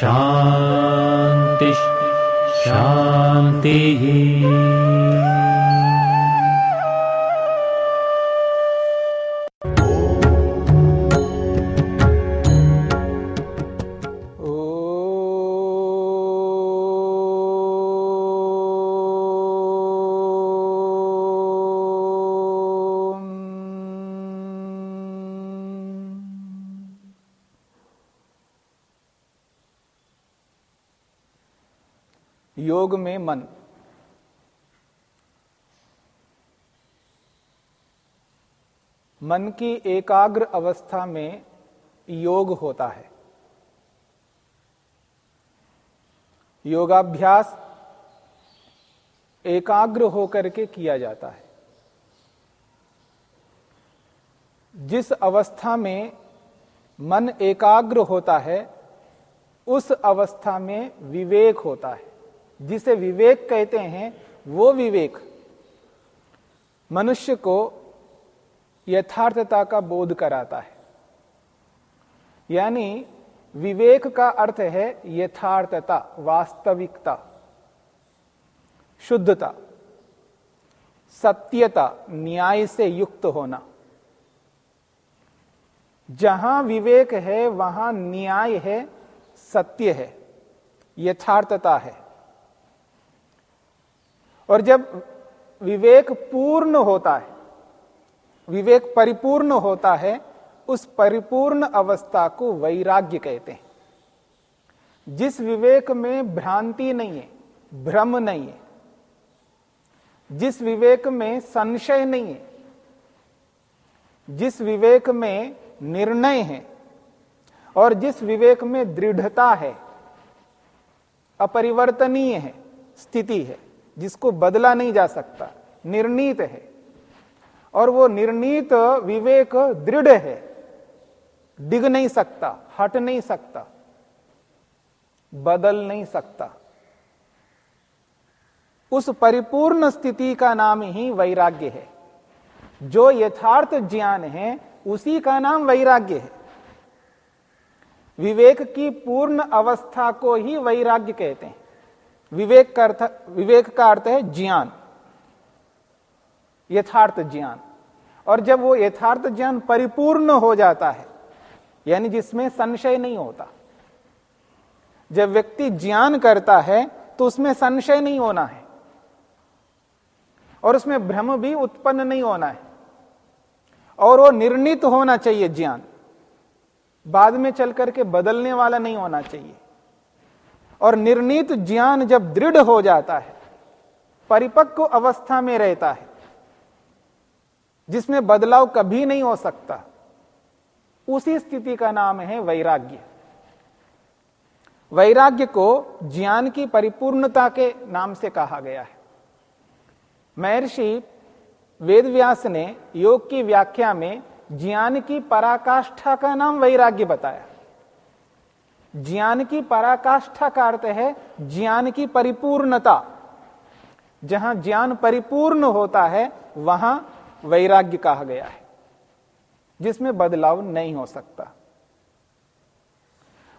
शान्तिः शान्तिः योग में मन। मन की एकाग्र अवस्था में योग होता है। योगाभ्यास एकाग्र होकर के किया जाता है। जिस अवस्था में मन एकाग्र होता है, उस अवस्था में विवेक होता है। जिसे विवेक कहते हैं, वो विवेक। मनुष्य को यथार्थता का बोध कराता है। यानी विवेक का अर्थ है यथार्थता, वास्तविकता, शुद्धता, सत्यता, न्याय से युक्त होना। जहाँ विवेक है, वहाँ न्याय है, सत्य है, यथार्थता है। और जब विवेक पूर्ण होता है, विवेक परिपूर्ण होता है, उस परिपूर्ण अवस्था को वैराग्य कहते हैं। जिस विवेक में भ्रांति नहीं है, भ्रम नहीं है, जिस विवेक में संशय नहीं है, जिस विवेक में निर्णय है, और जिस विवेक में दृढ़ता है, अपरिवर्तनीय है, स्थिति है जिसको बदला नहीं जा सकता। निर्णीत है। और वो निर्णीत विवेक दृढ़ है। डिग नहीं सकता, हट नहीं सकता, बदल नहीं सकता। उस परिपूर्ण स्थिति का नाम ही वैराग्य है। जो यथार्थ ज्ञान है, उसी का नाम वैराग्य है। विवेक की पूर्ण अवस्था को ही वैराग्य कहते हैं। विवेक का अर्थ, विवेक का अर्थ है ज्ञान। यथार्थ ज्ञान। और जब वो यथार्थ ज्ञान परिपूर्ण हो जाता है, यानी जिसमें संशय नहीं होता, जब व्यक्ति ज्ञान करता है तो उसमें संशय नहीं होना है, और उसमें भ्रम भी उत्पन्न नहीं होना है, और वो निर्णित होना चाहिए ज्ञान। बाद में चल करके बदलने वाला नहीं होना चाहिए। और निर्णित ज्ञान जब दृढ़ हो जाता है, परिपक्व अवस्था में रहता है, जिसमें बदलाव कभी नहीं हो सकता, उसी स्थिति का नाम है वैराग्य। वैराग्य को ज्ञान की परिपूर्णता के नाम से कहा गया है। महर्षि वेदव्यास ने योग की व्याख्या में ज्ञान की पराकाष्ठा का नाम वैराग्य बताया। ज्ञान की पराकाष्ठा का अर्थ है ज्ञान की परिपूर्णता। जहाँ ज्ञान परिपूर्ण होता है, वहाँ वैराग्य कहा गया है, जिसमें बदलाव नहीं हो सकता।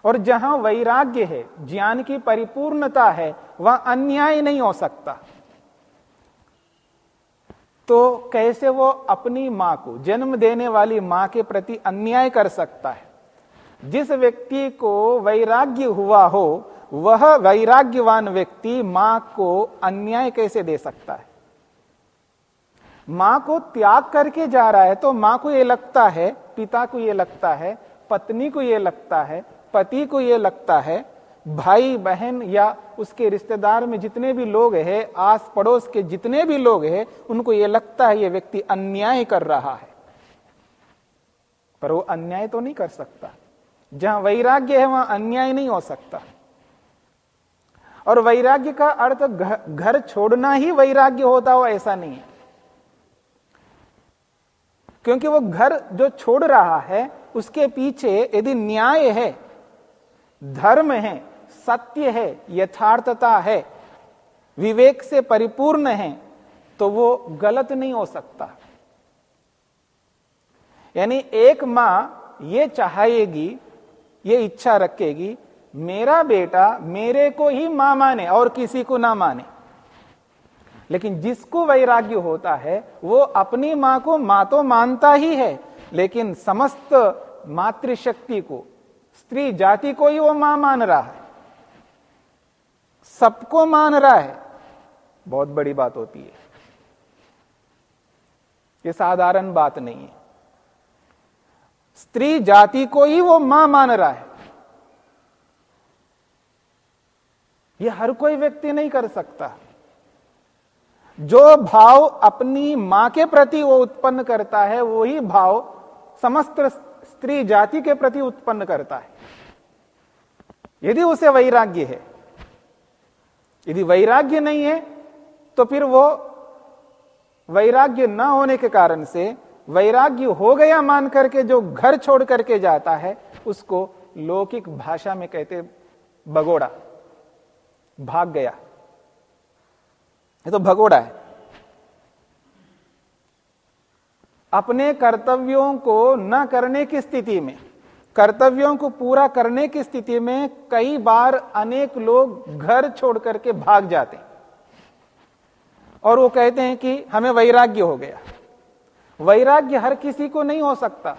और जहाँ वैराग्य है ज्ञान की परिपूर्णता है, वह अन्याय नहीं हो सकता। तो कैसे वो अपनी माँ को, जन्म देने वाली माँ के प्रति अन्याय कर सकता है? जिस व्यक्ति को वैराग्य हुआ हो, वह वैराग्यवान व्यक्ति माँ को अन्याय कैसे दे सकता है? माँ को त्याग करके जा रहा है तो माँ को यह लगता है, पिता को यह लगता है, पत्नी को यह लगता है, पति को यह लगता है, भाई, बहन या उसके रिश्तेदार में जितने भी लोग हैं आस पड़ोस के जितने भी लोग हैं, उनको यह लगता है यह व्यक्ति अन्याय कर रहा है। पर वो अन्याय तो नहीं कर सकता। जहाँ वैराग्य है, वहाँ अन्याय नहीं हो सकता। और वैराग्य का अर्थ घर छोड़ना ही वैराग्य होता हो, ऐसा नहीं है। क्योंकि वो घर जो छोड़ रहा है, उसके पीछे यदि न्याय है, धर्म है, सत्य है, यथार्थता है, विवेक से परिपूर्ण है तो वो गलत नहीं हो सकता। यानी एक माँ ये चाहेगी ये इच्छा रखेगी, मेरा बेटा मेरे को ही माँ माने और किसी को ना माने। लेकिन जिसको वैराग्य होता है, वो अपनी माँ को माँ तो मानता ही है, लेकिन समस्त मातृशक्ति को, स्त्री जाति को ही वो माँ मान रहा है। सबको मान रहा है। बहुत बड़ी बात होती है। ये साधारण बात नहीं है। स्त्री जाति को ही वो माँ मान रहा है। ये हर कोई व्यक्ति नहीं कर सकता। जो भाव अपनी माँ के प्रति वो उत्पन्न करता है वही भाव समस्त स्त्री जाति के प्रति उत्पन्न करता है। यदि उसे वैराग्य है, यदि वैराग्य नहीं है तो फिर वो वैराग्य न होने के कारण से वैराग्य हो गया मान करके जो घर छोड़ करके जाता है, उसको लौकिक भाषा में कहते भगोड़ा, भाग गया। ये तो भगोड़ा है। अपने कर्तव्यों को न करने की स्थिति में, कर्तव्यों को पूरा करने की स्थिति में कई बार अनेक लोग घर छोड़ करके भाग जाते हैं। और वो कहते हैं कि हमें वैराग्य हो गया। वैराग्य हर किसी को नहीं हो सकता।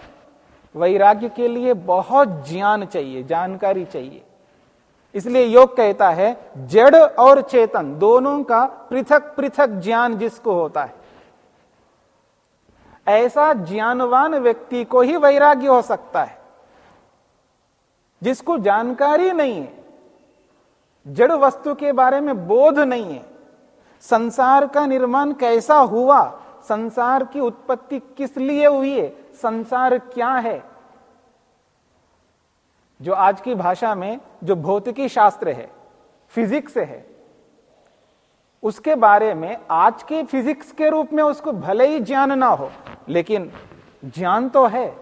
वैराग्य के लिए बहुत ज्ञान चाहिए, जानकारी चाहिए। इसलिए योग कहता है, जड़ और चेतन दोनों का पृथक पृथक ज्ञान जिसको होता है। ऐसा ज्ञानवान व्यक्ति को ही वैराग्य हो सकता है, जिसको जानकारी नहीं है, जड़ वस्तु के बारे में बोध नहीं है। संसार का निर्माण कैसा हुआ संसार की उत्पत्ति किस लिए हुई है? संसार क्या है? जो आज की भाषा में जो भौतिकी शास्त्र है, फिजिक्स है, उसके बारे में आज के फिजिक्स के रूप में उसको भले ही ज्ञान ना हो, लेकिन ज्ञान तो है।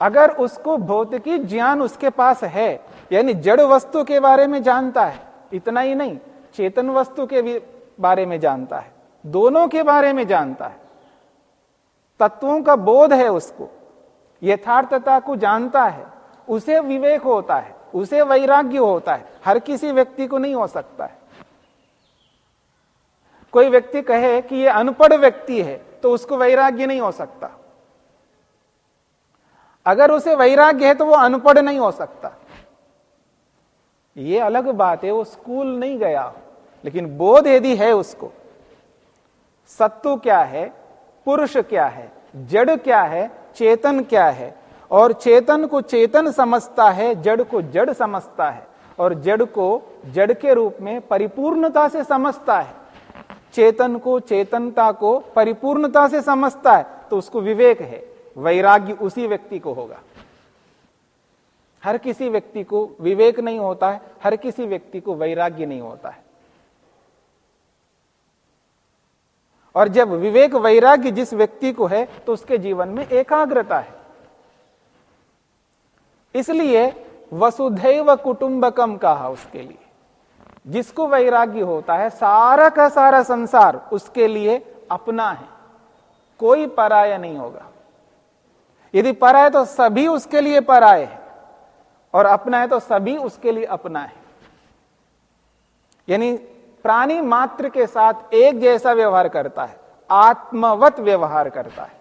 अगर उसको भौतिकी ज्ञान उसके पास है, यानी जड़ वस्तु के बारे में जानता है, इतना ही नहीं, चेतन वस्तु के बारे में जानता है, दोनों के बारे में जानता है। तत्वों का बोध है उसको, यथार्थता को जानता है, उसे विवेक होता है, उसे वैराग्य होता है, हर किसी व्यक्ति को नहीं हो सकता है। कोई व्यक्ति कहे कि यह अनपढ़ व्यक्ति है तो उसको वैराग्य नहीं हो सकता। अगर उसे वैराग्य है तो वो अनपढ़ नहीं हो सकता। ये अलग बात है, वो स्कूल नहीं गया लेकिन बोध यदि है उसको सत्तु क्या है, पुरुष क्या है, जड़ क्या है, चेतन क्या है, और चेतन को चेतन समझता है, जड़ को जड़ समझता है, और जड़ को जड़ के रूप में परिपूर्णता से समझता है, चेतन को चेतनता को परिपूर्णता से समझता है तो उसको विवेक है, वैराग्य उसी व्यक्ति को होगा। हर किसी व्यक्ति को विवेक नहीं होता है, हर किसी व्यक्ति को वैराग्य नहीं होता है। और जब विवेक वैराग्य जिस व्यक्ति को है तो उसके जीवन में एकाग्रता है। इसलिए वसुधैव कुटुंबकम कहा उसके लिए। जिसको वैराग्य होता है, सारा का सारा संसार उसके लिए अपना है। कोई पराया नहीं होगा। यदि पराय तो सभी उसके लिए पराय है। और अपना है तो सभी उसके लिए अपना है। यानी प्राणी मात्र के साथ एक जैसा व्यवहार करता है, आत्मवत व्यवहार करता है।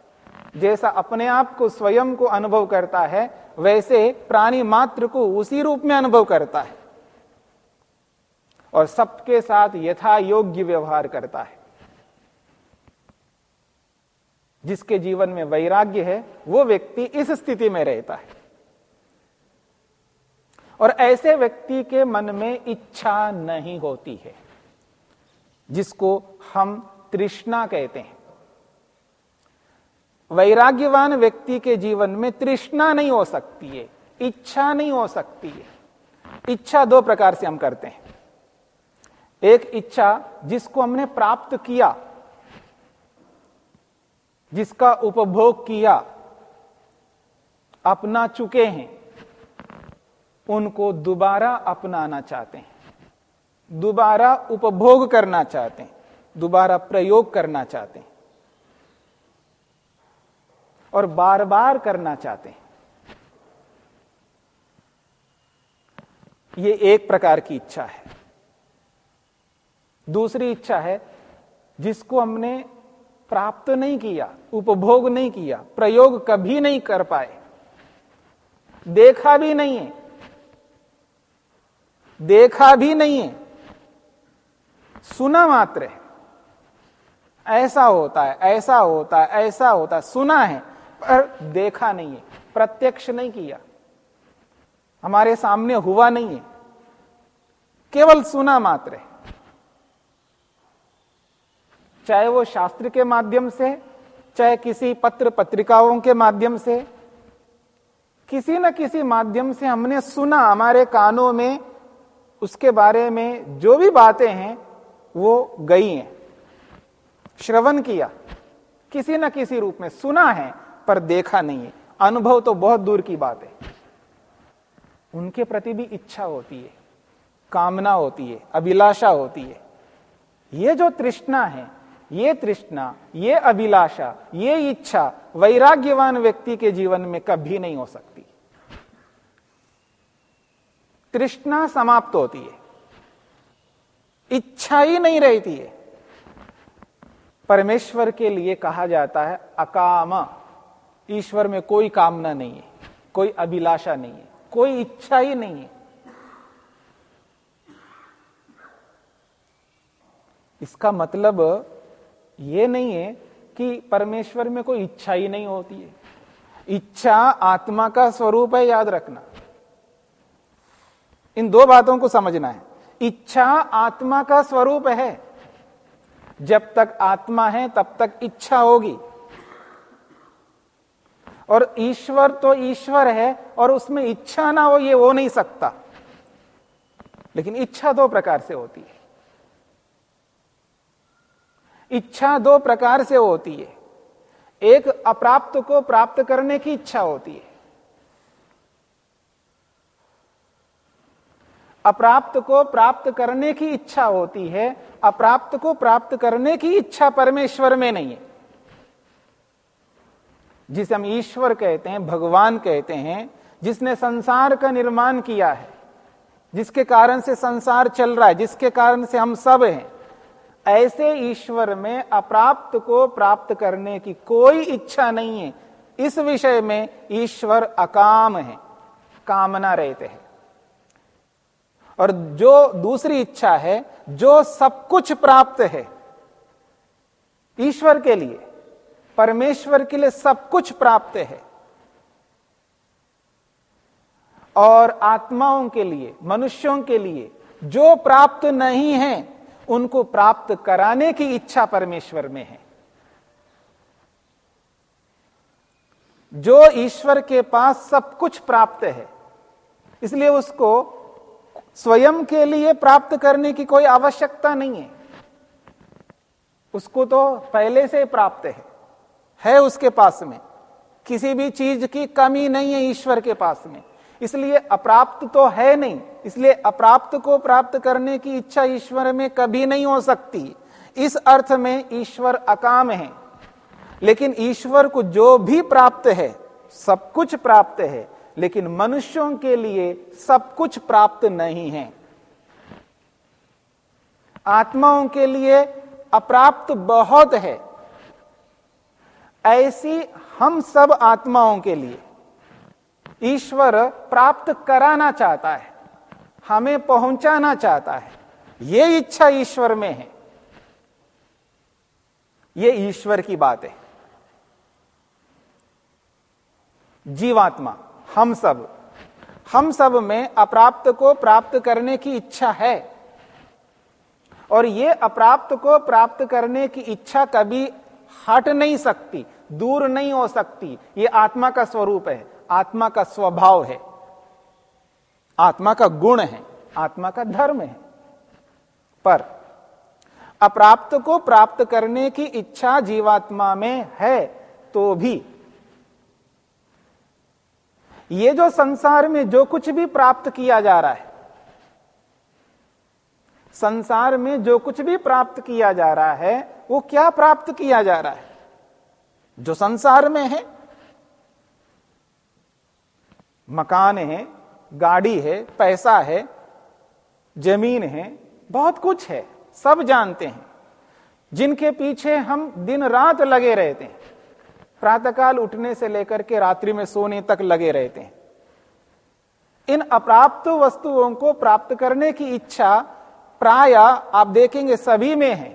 जैसा अपने आप को स्वयं को अनुभव करता है, वैसे प्राणी मात्र को उसी रूप में अनुभव करता है। और सबके साथ यथा योग्य व्यवहार करता है। जिसके जीवन में वैराग्य है, वो व्यक्ति इस स्थिति में रहता है। और ऐसे व्यक्ति के मन में इच्छा नहीं होती है। जिसको हम तृष्णा कहते हैं। वैराग्यवान व्यक्ति के जीवन में तृष्णा नहीं हो सकती है, इच्छा नहीं हो सकती है। इच्छा दो प्रकार से हम करते हैं। एक इच्छा जिसको हमने प्राप्त किया, जिसका उपभोग किया, अपना चुके हैं, उनको दोबारा अपनाना चाहते हैं। दोबारा उपभोग करना चाहते हैं, दोबारा प्रयोग करना चाहते हैं और बार बार करना चाहते हैं। ये एक प्रकार की इच्छा है। दूसरी इच्छा है, जिसको हमने प्राप्त नहीं किया, उपभोग नहीं किया, प्रयोग कभी नहीं कर पाए, देखा भी नहीं है, देखा भी नहीं है सुना मात्र है। ऐसा होता है, ऐसा होता है, ऐसा होता है। सुना है, पर देखा नहीं है। प्रत्यक्ष नहीं किया। हमारे सामने हुआ नहीं है। केवल सुना मात्र है। चाहे वो शास्त्र के माध्यम से चाहे किसी पत्र पत्रिकाओं के माध्यम से किसी न किसी माध्यम से हमने सुना। हमारे कानों में, उसके बारे में जो भी बातें हैं वो गई हैं। श्रवण किया। किसी ना किसी रूप में सुना है, पर देखा नहीं है। अनुभव तो बहुत दूर की बात है। उनके प्रति भी इच्छा होती है, कामना होती है, अभिलाषा होती है। ये जो तृष्णा है, ये तृष्णा, ये अभिलाषा, ये इच्छा वैराग्यवान व्यक्ति के जीवन में कभी नहीं हो सकती। तृष्णा समाप्त होती है। इच्छा ही नहीं रहती है। परमेश्वर के लिए कहा जाता है, अकाम। ईश्वर में कोई कामना नहीं है, कोई अभिलाषा नहीं है, कोई इच्छा ही नहीं है। इसका मतलब यह नहीं है कि परमेश्वर में कोई इच्छा ही नहीं होती है। इच्छा आत्मा का स्वरूप है याद रखना। इन दो बातों को समझना है। इच्छा आत्मा का स्वरूप है। जब तक आत्मा है, तब तक इच्छा होगी। और ईश्वर तो ईश्वर है, और उसमें इच्छा ना हो, ये हो नहीं सकता। लेकिन इच्छा दो प्रकार से होती है। इच्छा दो प्रकार से होती है। एक अप्राप्त को प्राप्त करने की इच्छा होती है। अप्राप्त को प्राप्त करने की इच्छा होती है, अप्राप्त को प्राप्त करने की इच्छा परमेश्वर में नहीं है। जिसे हम ईश्वर कहते हैं, भगवान कहते हैं, जिसने संसार का निर्माण किया है, जिसके कारण से संसार चल रहा है, जिसके कारण से हम सब हैं, ऐसे ईश्वर में अप्राप्त को प्राप्त करने की कोई इच्छा नहीं है। इस विषय में ईश्वर अकाम है, कामना रहते हैं। और जो दूसरी इच्छा है, जो सब कुछ प्राप्त है, ईश्वर के लिए, परमेश्वर के लिए सब कुछ प्राप्त है, और आत्माओं के लिए, मनुष्यों के लिए, जो प्राप्त नहीं है, उनको प्राप्त कराने की इच्छा परमेश्वर में है। जो ईश्वर के पास सब कुछ प्राप्त है, इसलिए उसको स्वयं के लिए प्राप्त करने की कोई आवश्यकता नहीं है। उसको तो पहले से प्राप्त है। है उसके पास में। किसी भी चीज़ की कमी नहीं है ईश्वर के पास में। इसलिए अप्राप्त तो है नहीं। इसलिए अप्राप्त को प्राप्त करने की इच्छा ईश्वर में कभी नहीं हो सकती। इस अर्थ में ईश्वर अकाम है। लेकिन ईश्वर को जो भी प्राप्त है, सब कुछ प्राप्त है। लेकिन मनुष्यों के लिए सब कुछ प्राप्त नहीं है। आत्माओं के लिए अप्राप्त बहुत है। ऐसी हम सब आत्माओं के लिए ईश्वर प्राप्त कराना चाहता है, हमें पहुंचाना चाहता है। यह इच्छा ईश्वर में है। यह ईश्वर की बात है। जीवात्मा। हम सब हम सब में अप्राप्त को प्राप्त करने की इच्छा है। और यह अप्राप्त को प्राप्त करने की इच्छा कभी हट नहीं सकती, दूर नहीं हो सकती। ये आत्मा का स्वरूप है, आत्मा का स्वभाव है। आत्मा का गुण है, आत्मा का धर्म है। पर अप्राप्त को प्राप्त करने की इच्छा जीवात्मा में है तो भी ये जो संसार में जो कुछ भी प्राप्त किया जा रहा है, संसार में जो कुछ भी प्राप्त किया जा रहा है, वो क्या प्राप्त किया जा रहा है? जो संसार में है, मकान है, गाड़ी है, पैसा है, ज़मीन है, बहुत कुछ है, सब जानते हैं। जिनके पीछे हम दिन रात लगे रहते हैं। प्रातःकाल उठने से लेकर के रात्रि में सोने तक लगे रहते हैं। इन अप्राप्त वस्तुओं को प्राप्त करने की इच्छा प्राय आप देखेंगे सभी में है।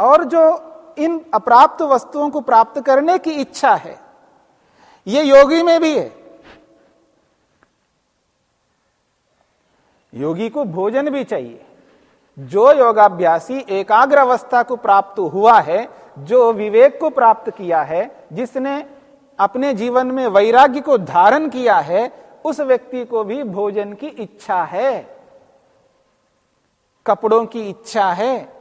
और जो इन अप्राप्त वस्तुओं को प्राप्त करने की इच्छा है, ये योगी में भी है। योगी को भोजन भी चाहिए। जो योगाभ्यासी एकाग्र अवस्था को प्राप्त हुआ है, जो विवेक को प्राप्त किया है, जिसने अपने जीवन में वैराग्य को धारण किया है, उस व्यक्ति को भी भोजन की इच्छा है। कपड़ों की इच्छा है,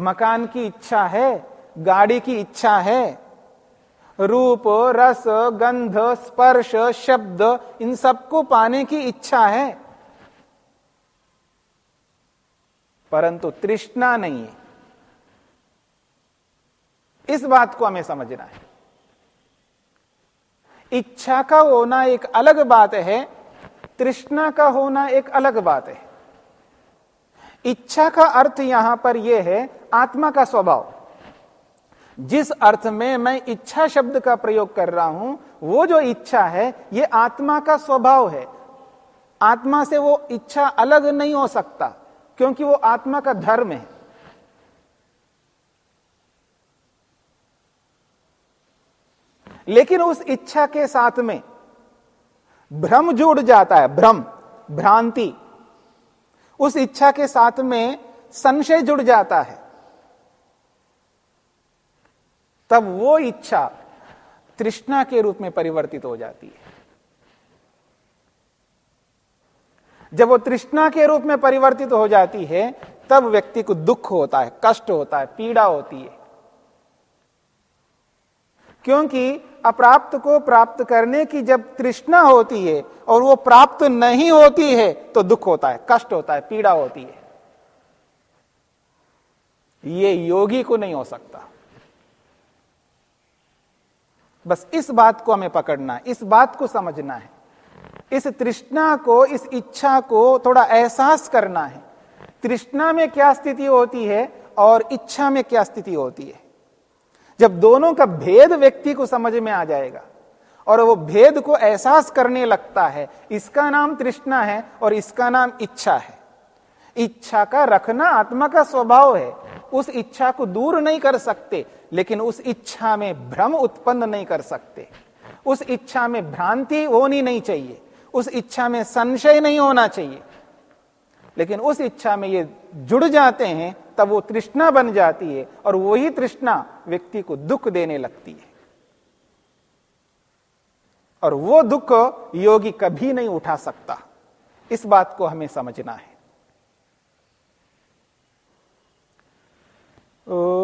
मकान की इच्छा है, गाड़ी की इच्छा है, रूप, रस, गंध, स्पर्श, शब्द, इन सबको पाने की इच्छा है। परंतु तृष्णा नहीं है। इस बात को हमें समझना है। इच्छा का होना एक अलग बात है, तृष्णा का होना एक अलग बात है। इच्छा का अर्थ यहाँ पर यह है, आत्मा का स्वभाव। जिस अर्थ में मैं इच्छा शब्द का प्रयोग कर रहा हूँ, वो जो इच्छा है, ये आत्मा का स्वभाव है। आत्मा से वो इच्छा अलग नहीं हो सकता। क्योंकि वो आत्मा का धर्म है। लेकिन उस इच्छा के साथ में भ्रम जुड़ जाता है, भ्रम, भ्रांति। उस इच्छा के साथ में संशय जुड़ जाता है। तब वो इच्छा तृष्णा के रूप में परिवर्तित हो जाती है। जब वो तृष्णा के रूप में परिवर्तित हो जाती है, तब व्यक्ति को दुख होता है, कष्ट होता है, पीड़ा होती है। क्योंकि अप्राप्त को प्राप्त करने की जब तृष्णा होती है और वो प्राप्त नहीं होती है तो दुख होता है, कष्ट होता है, पीड़ा होती है। ये योगी को नहीं हो सकता। बस इस बात को हमें पकड़ना है, इस बात को समझना है। इस तृष्णा को, इस इच्छा को थोड़ा एहसास करना है। तृष्णा में क्या स्थिति होती है और इच्छा में क्या स्थिति होती है? जब दोनों का भेद व्यक्ति को समझ में आ जाएगा और वो भेद को एहसास करने लगता है, इसका नाम तृष्णा है और इसका नाम इच्छा है। इच्छा का रखना आत्मा का स्वभाव है। उस इच्छा को दूर नहीं कर सकते, लेकिन उस इच्छा में भ्रम उत्पन्न नहीं कर सकते। उस इच्छा में भ्रांति होनी नहीं चाहिए, उस इच्छा में संशय नहीं होना चाहिए। लेकिन उस इच्छा में ये जुड़ जाते हैं, तब वो तृष्णा बन जाती है और वही तृष्णा व्यक्ति को दुख देने लगती है। और वो दुख योगी कभी नहीं उठा सकता। इस बात को हमें समझना है। ओ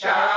Shout.